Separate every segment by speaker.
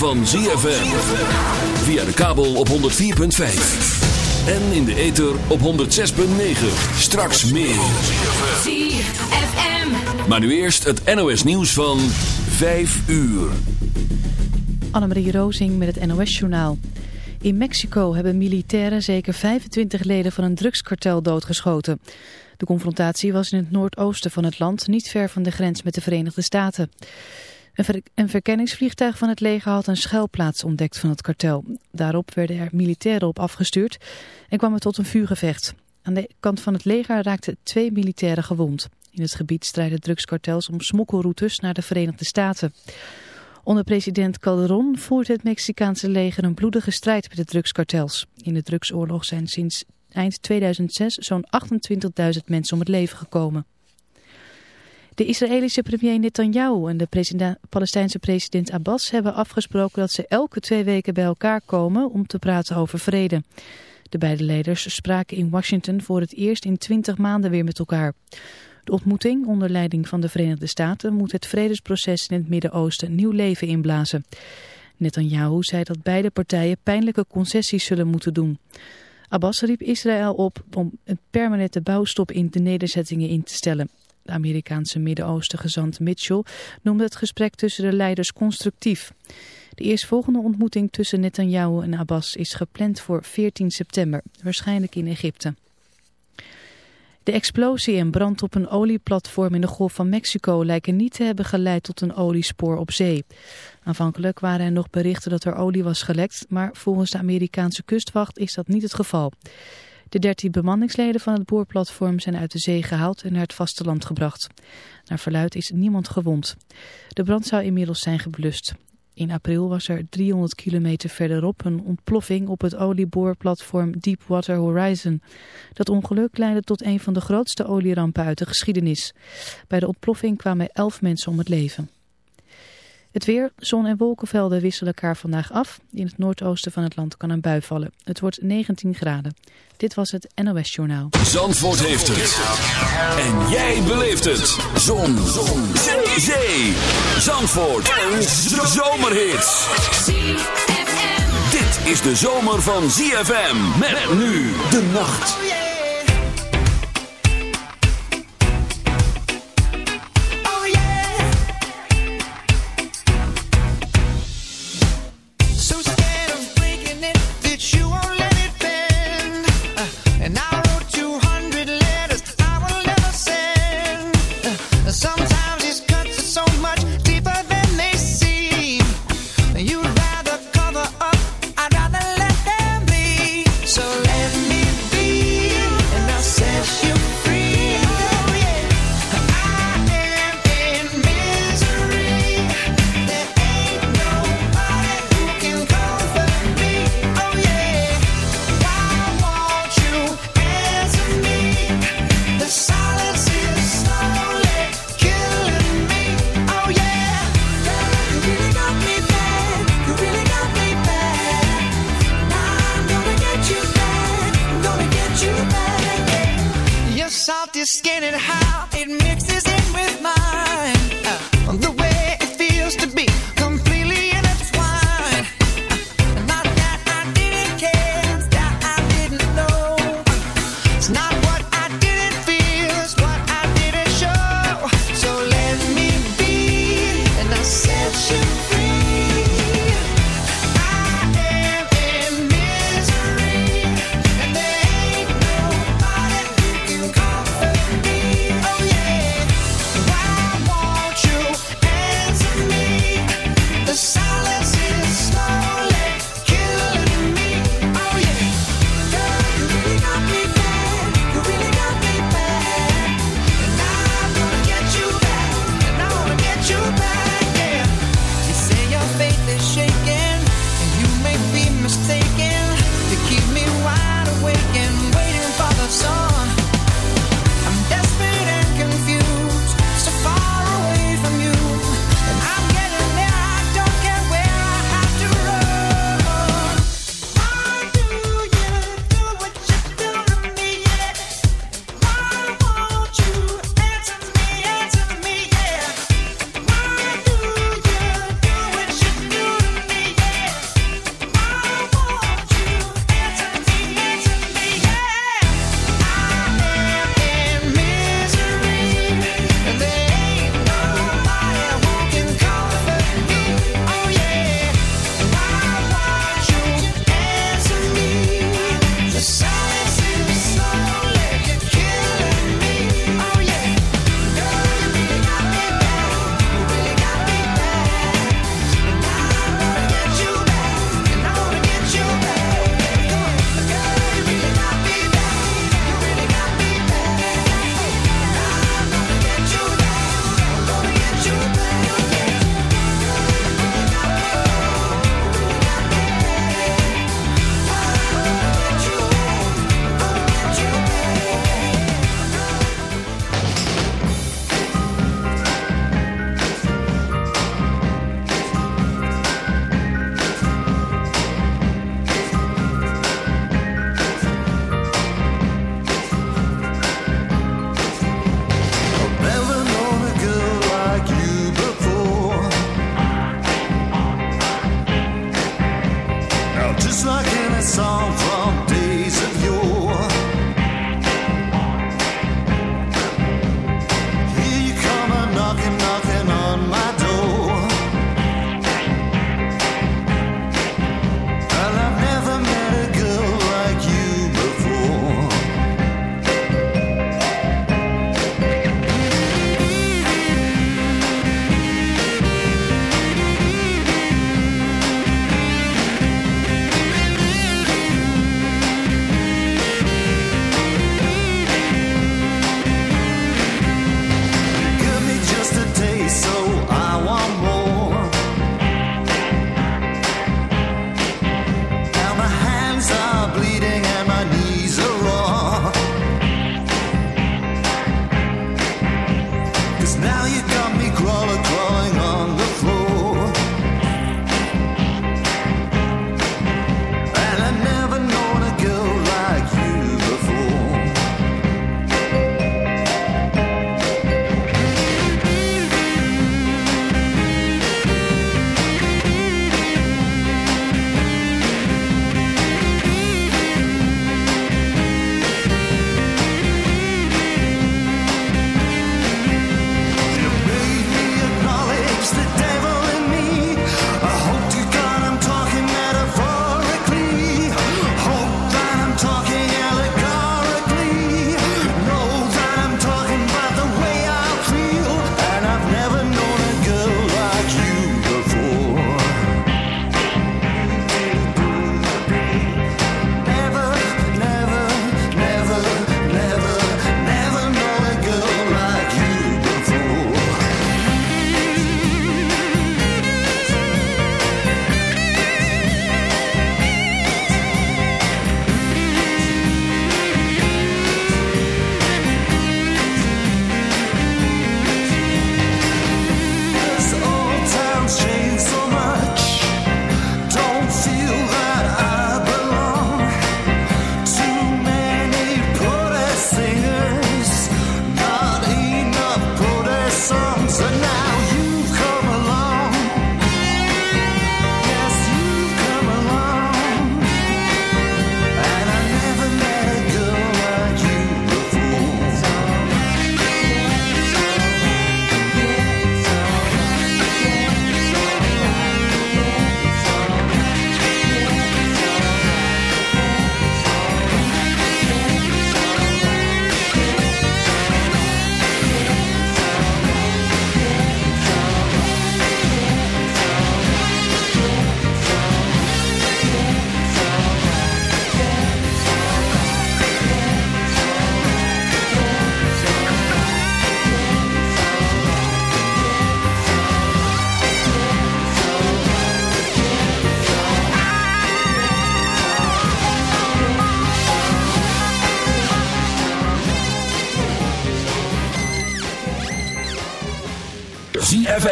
Speaker 1: van ZFM. Via de kabel op 104.5. En in de ether op 106.9. Straks meer.
Speaker 2: ZFM.
Speaker 1: Maar nu eerst het NOS nieuws van 5 uur.
Speaker 3: Annemarie Rozing met het NOS-journaal. In Mexico hebben militairen zeker 25 leden van een drugskartel doodgeschoten. De confrontatie was in het noordoosten van het land, niet ver van de grens met de Verenigde Staten. Een, ver- een verkenningsvliegtuig van het leger had een schuilplaats ontdekt van het kartel. Daarop werden er militairen op afgestuurd en kwam het tot een vuurgevecht. Aan de kant van het leger raakten twee militairen gewond. In het gebied strijden drugskartels om smokkelroutes naar de Verenigde Staten. Onder president Calderon voert het Mexicaanse leger een bloedige strijd met de drugskartels. In de drugsoorlog zijn sinds eind 2006 zo'n 28.000 mensen om het leven gekomen. De Israëlische premier Netanyahu en de Palestijnse president Abbas hebben afgesproken dat ze elke twee weken bij elkaar komen om te praten over vrede. De beide leiders spraken in Washington voor het eerst in 20 maanden weer met elkaar. De ontmoeting onder leiding van de Verenigde Staten moet het vredesproces in het Midden-Oosten nieuw leven inblazen. Netanyahu zei dat beide partijen pijnlijke concessies zullen moeten doen. Abbas riep Israël op om een permanente bouwstop in de nederzettingen in te stellen. De Amerikaanse Midden-Oosten gezant Mitchell noemde het gesprek tussen de leiders constructief. De eerstvolgende ontmoeting tussen Netanyahu en Abbas is gepland voor 14 september, waarschijnlijk in Egypte. De explosie en brand op een olieplatform in de Golf van Mexico lijken niet te hebben geleid tot een oliespoor op zee. Aanvankelijk waren er nog berichten dat er olie was gelekt, maar volgens de Amerikaanse kustwacht is dat niet het geval. De 13 bemanningsleden van het boorplatform zijn uit de zee gehaald en naar het vasteland gebracht. Naar verluid is niemand gewond. De brand zou inmiddels zijn geblust. In april was er 300 kilometer verderop een ontploffing op het olieboorplatform Deepwater Horizon. Dat ongeluk leidde tot een van de grootste olierampen uit de geschiedenis. Bij de ontploffing kwamen 11 mensen om het leven. Het weer, zon en wolkenvelden wisselen elkaar vandaag af. In het noordoosten van het land kan een bui vallen. Het wordt 19 graden. Dit was het NOS Journaal.
Speaker 1: Zandvoort heeft het. En jij beleeft het. Zon. Zon. Zee. Zee. Zandvoort. Een zomerhit. Dit is de zomer van ZFM. Met nu de nacht.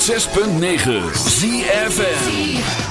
Speaker 1: 106.9 ZFM.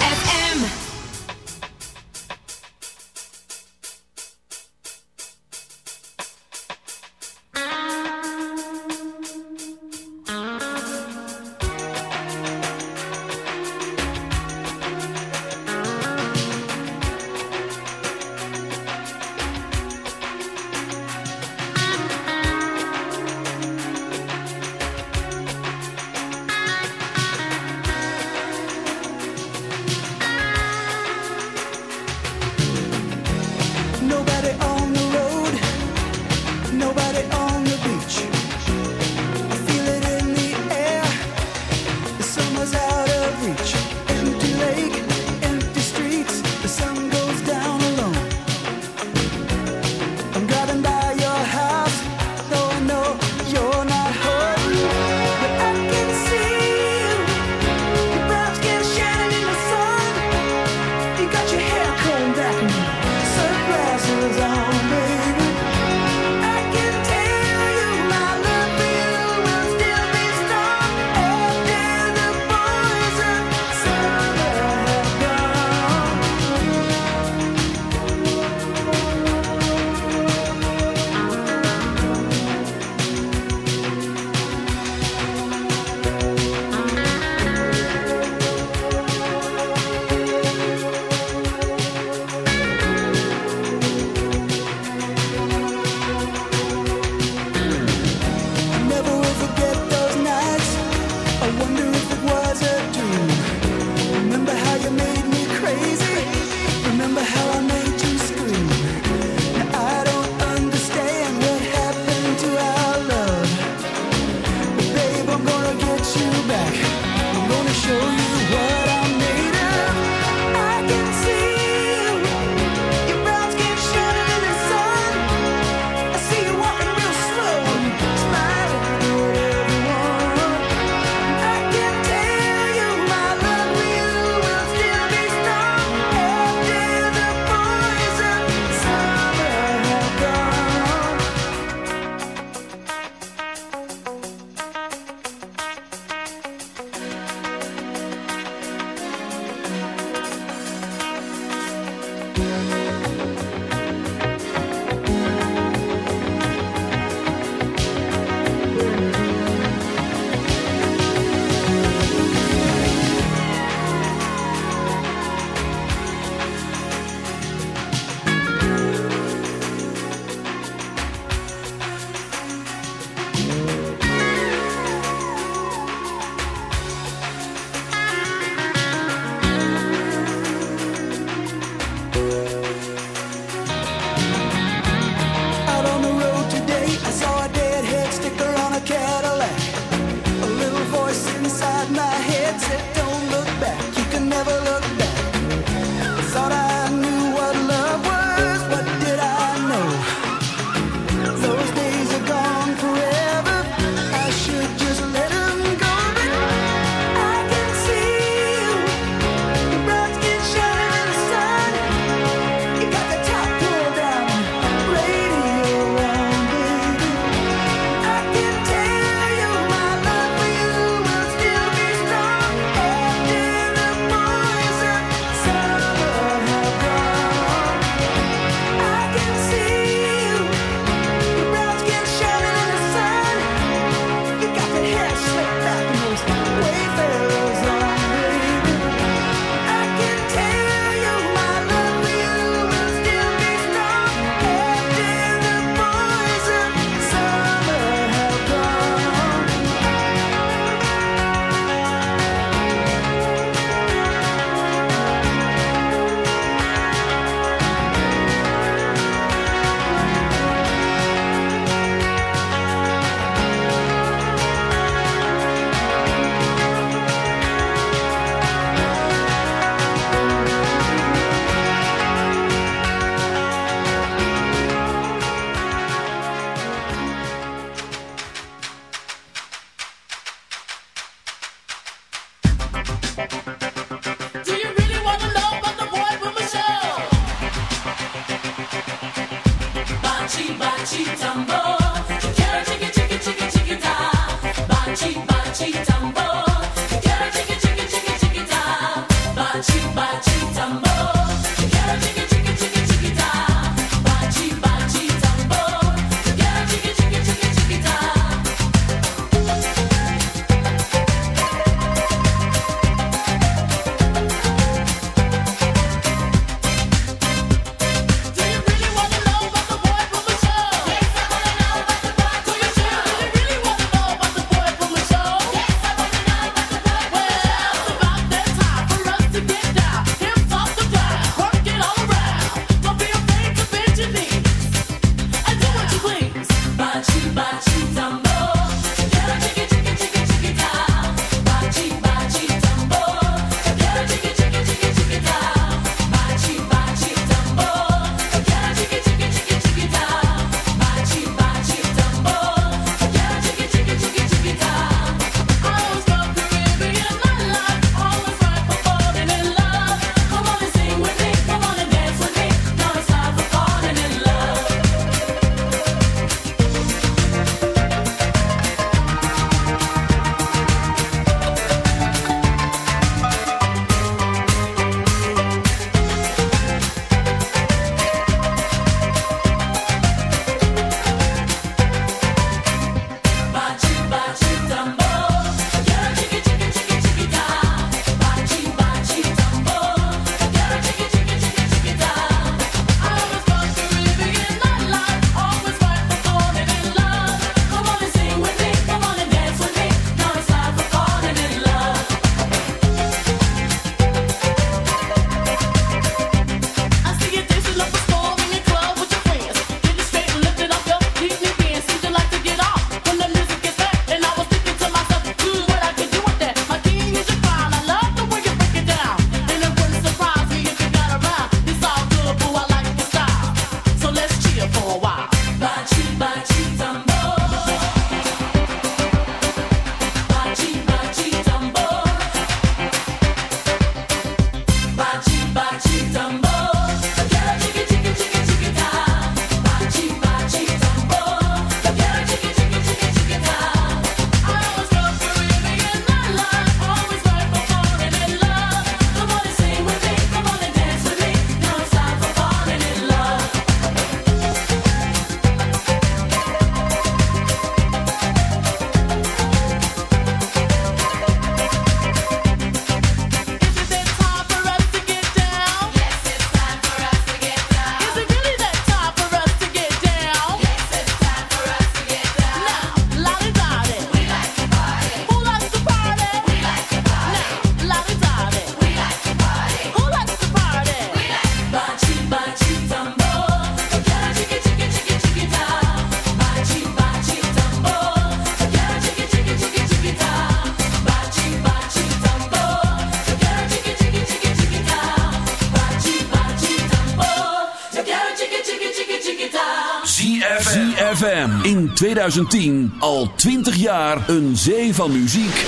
Speaker 1: 2010 al 20 jaar een zee van muziek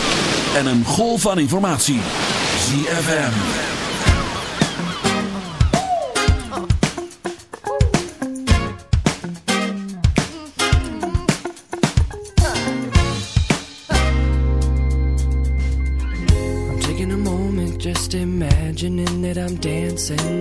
Speaker 1: en een golf van informatie. ZFM.
Speaker 4: I'm taking a moment just imagining that I'm dancing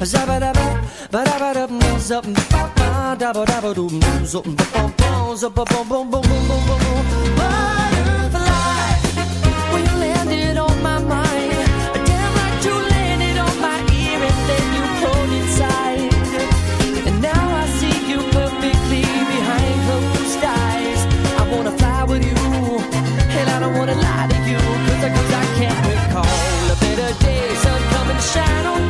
Speaker 5: ba ba ba ba. Zup, ba-ba, dabba-dabba-dum, zup, ba-bum-bum, zup-ba-bum-bum-bum-bum-bum-bum. Butterfly, when you landed on my mind, damn right you landed on my ear and then you pulled inside. And now I see you perfectly behind closed eyes. I wanna fly with you, and I don't wanna lie to you, cause I can't recall a better day. Sun come and shine on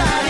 Speaker 5: got it.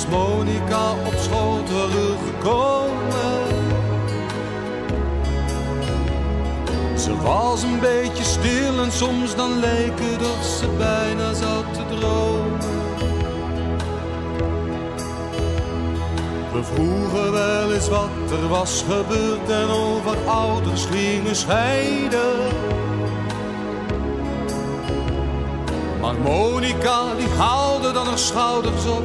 Speaker 6: is Monica op school teruggekomen. Ze was een beetje stil en soms dan leek het of ze bijna zat te dromen. We vroegen wel eens wat er was gebeurd en over ouders gingen scheiden. Maar Monica die haalde dan haar schouders op